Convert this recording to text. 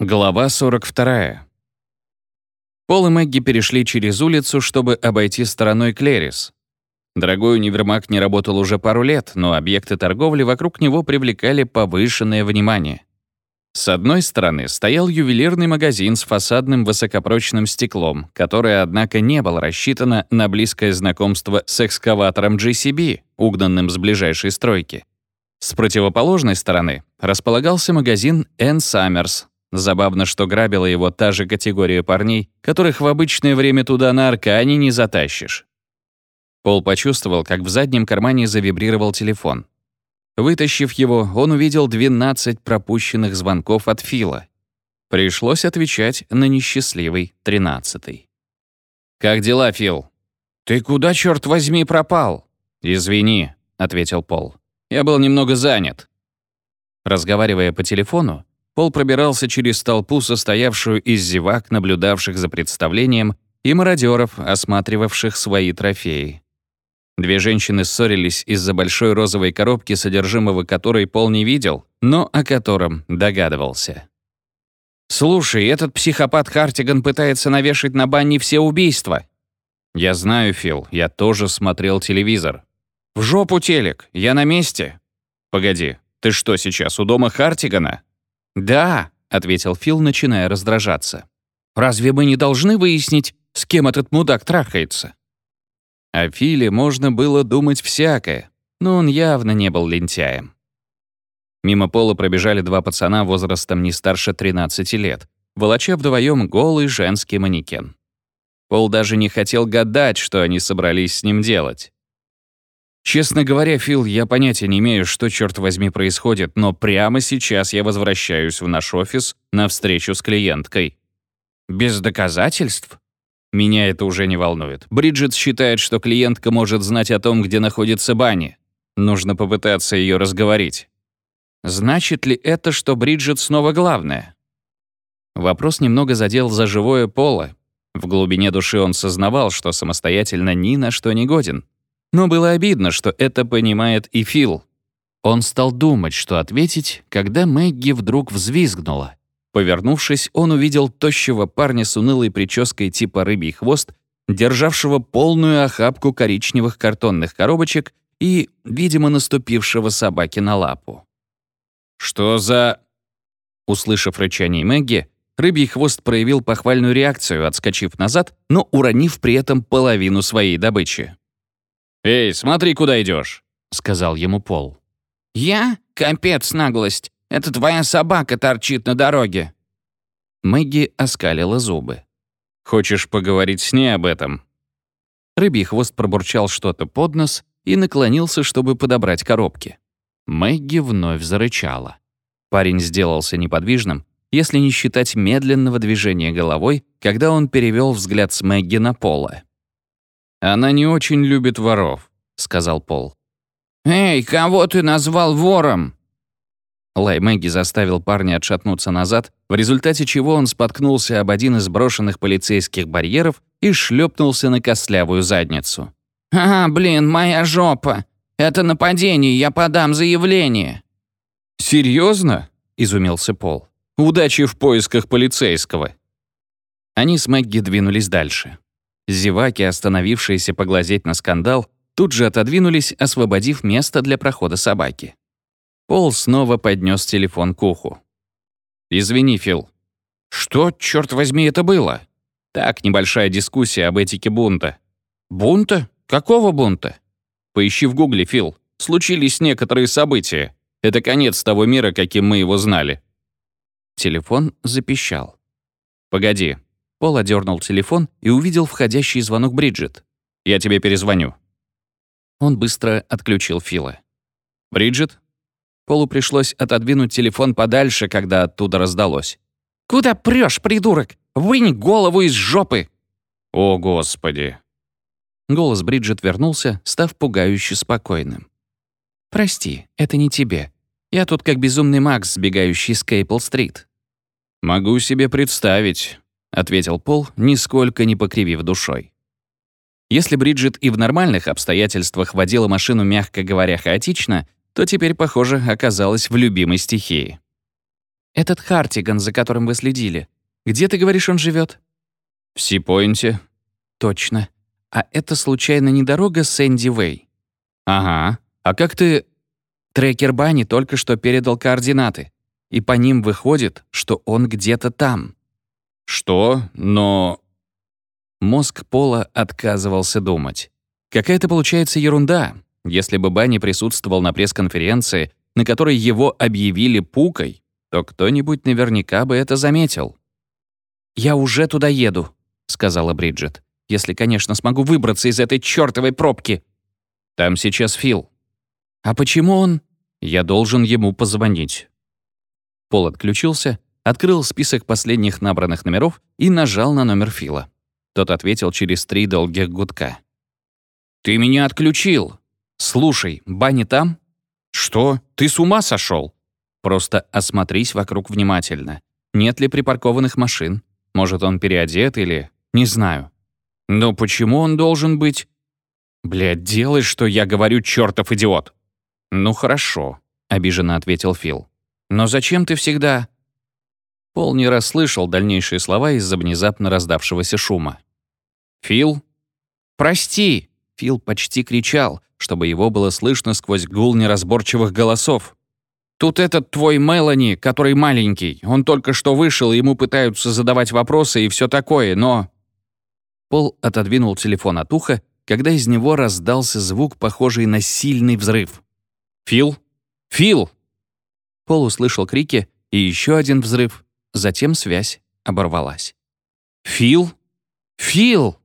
Глава 42. Пол и Мэгги перешли через улицу, чтобы обойти стороной Клерис. Дорогой универмаг не работал уже пару лет, но объекты торговли вокруг него привлекали повышенное внимание. С одной стороны стоял ювелирный магазин с фасадным высокопрочным стеклом, которое, однако, не было рассчитано на близкое знакомство с экскаватором GCB, угнанным с ближайшей стройки. С противоположной стороны располагался магазин Энн Саммерс, Забавно, что грабила его та же категория парней, которых в обычное время туда на Аркане не затащишь. Пол почувствовал, как в заднем кармане завибрировал телефон. Вытащив его, он увидел 12 пропущенных звонков от Фила. Пришлось отвечать на несчастливый тринадцатый. «Как дела, Фил?» «Ты куда, черт возьми, пропал?» «Извини», — ответил Пол. «Я был немного занят». Разговаривая по телефону, Пол пробирался через толпу, состоявшую из зевак, наблюдавших за представлением, и мародеров, осматривавших свои трофеи. Две женщины ссорились из-за большой розовой коробки, содержимого которой Пол не видел, но о котором догадывался. «Слушай, этот психопат Хартиган пытается навешать на Банни все убийства». «Я знаю, Фил, я тоже смотрел телевизор». «В жопу телек, я на месте». «Погоди, ты что сейчас, у дома Хартигана?» «Да», — ответил Фил, начиная раздражаться. «Разве мы не должны выяснить, с кем этот мудак трахается?» О Филе можно было думать всякое, но он явно не был лентяем. Мимо пола пробежали два пацана возрастом не старше 13 лет, волоча вдвоем голый женский манекен. Пол даже не хотел гадать, что они собрались с ним делать. Честно говоря, Фил, я понятия не имею, что, черт возьми, происходит, но прямо сейчас я возвращаюсь в наш офис на встречу с клиенткой. Без доказательств? Меня это уже не волнует. Бриджит считает, что клиентка может знать о том, где находится Банни. Нужно попытаться ее разговорить. Значит ли это, что Бриджит снова главная? Вопрос немного задел за живое поло. В глубине души он сознавал, что самостоятельно ни на что не годен. Но было обидно, что это понимает и Фил. Он стал думать, что ответить, когда Мэгги вдруг взвизгнула. Повернувшись, он увидел тощего парня с унылой прической типа рыбий хвост, державшего полную охапку коричневых картонных коробочек и, видимо, наступившего собаке на лапу. «Что за...» Услышав рычание Мэгги, рыбий хвост проявил похвальную реакцию, отскочив назад, но уронив при этом половину своей добычи. «Эй, смотри, куда идешь, сказал ему Пол. «Я? Капец наглость. Это твоя собака торчит на дороге». Мэгги оскалила зубы. «Хочешь поговорить с ней об этом?» Рыбий хвост пробурчал что-то под нос и наклонился, чтобы подобрать коробки. Мэгги вновь зарычала. Парень сделался неподвижным, если не считать медленного движения головой, когда он перевел взгляд с Мэгги на Пола. «Она не очень любит воров», — сказал Пол. «Эй, кого ты назвал вором?» Лай Мэгги заставил парня отшатнуться назад, в результате чего он споткнулся об один из брошенных полицейских барьеров и шлепнулся на костлявую задницу. «А, блин, моя жопа! Это нападение, я подам заявление!» «Серьезно?» — изумился Пол. «Удачи в поисках полицейского!» Они с Мэгги двинулись дальше. Зеваки, остановившиеся поглазеть на скандал, тут же отодвинулись, освободив место для прохода собаки. Пол снова поднес телефон к уху. «Извини, Фил». «Что, черт возьми, это было?» «Так, небольшая дискуссия об этике бунта». «Бунта? Какого бунта?» «Поищи в гугле, Фил. Случились некоторые события. Это конец того мира, каким мы его знали». Телефон запищал. «Погоди, Пол одернул телефон и увидел входящий звонок Бриджит. «Я тебе перезвоню». Он быстро отключил Фила. «Бриджит?» Полу пришлось отодвинуть телефон подальше, когда оттуда раздалось. «Куда прешь, придурок? Вынь голову из жопы!» «О, Господи!» Голос Бриджит вернулся, став пугающе спокойным. «Прости, это не тебе. Я тут как безумный Макс, сбегающий с Кейпл-стрит». «Могу себе представить. — ответил Пол, нисколько не покривив душой. Если Бриджит и в нормальных обстоятельствах водила машину, мягко говоря, хаотично, то теперь, похоже, оказалась в любимой стихии. Этот Хартиган, за которым вы следили. Где, ты говоришь, он живет? В Сипойнте. Точно. А это случайно не дорога Сэнди Вэй? Ага. А как ты... Трекер Бани только что передал координаты. И по ним выходит, что он где-то там. Что? Но... Мозг Пола отказывался думать. Какая-то получается ерунда. Если бы Бани присутствовал на пресс-конференции, на которой его объявили пукой, то кто-нибудь наверняка бы это заметил. «Я уже туда еду», — сказала Бриджит. «Если, конечно, смогу выбраться из этой чёртовой пробки». «Там сейчас Фил». «А почему он...» «Я должен ему позвонить». Пол отключился, открыл список последних набранных номеров и нажал на номер Фила. Тот ответил через три долгих гудка. «Ты меня отключил!» «Слушай, Банни там?» «Что? Ты с ума сошел? «Просто осмотрись вокруг внимательно. Нет ли припаркованных машин? Может, он переодет или... Не знаю». «Но почему он должен быть...» «Блядь, делай, что я говорю, чертов идиот!» «Ну хорошо», — обиженно ответил Фил. «Но зачем ты всегда...» Пол не расслышал дальнейшие слова из-за внезапно раздавшегося шума. «Фил?» «Прости!» — Фил почти кричал, чтобы его было слышно сквозь гул неразборчивых голосов. «Тут этот твой Мелани, который маленький. Он только что вышел, ему пытаются задавать вопросы и все такое, но...» Пол отодвинул телефон от уха, когда из него раздался звук, похожий на сильный взрыв. «Фил? Фил!» Пол услышал крики и еще один взрыв, затем связь оборвалась. «Фил? Фил!»